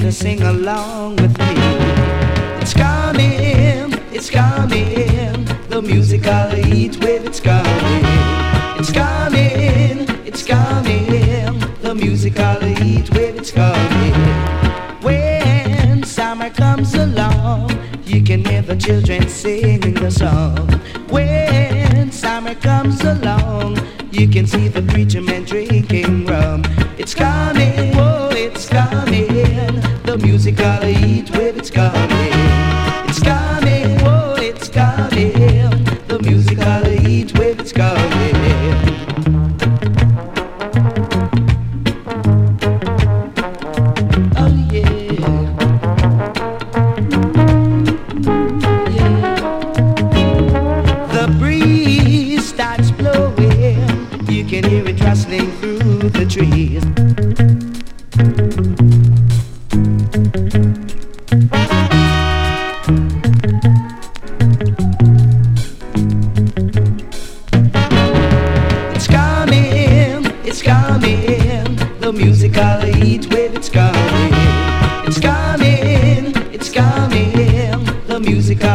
to sing along with me. It's coming, it's coming, the musical heat wave, it's coming. It's coming, it's coming, the musical heat wave, it's coming. When summer comes along, you can hear the children singing the song. When summer comes along, you can see the preacher The musical heat wave, it's coming. It's coming, oh, it's coming. The musical heat wave, it's coming. Oh yeah. Yeah. The breeze starts blowing. You can hear it rustling through the trees. It's coming. The musical heat wave, it's coming. It's coming, it's coming. The musical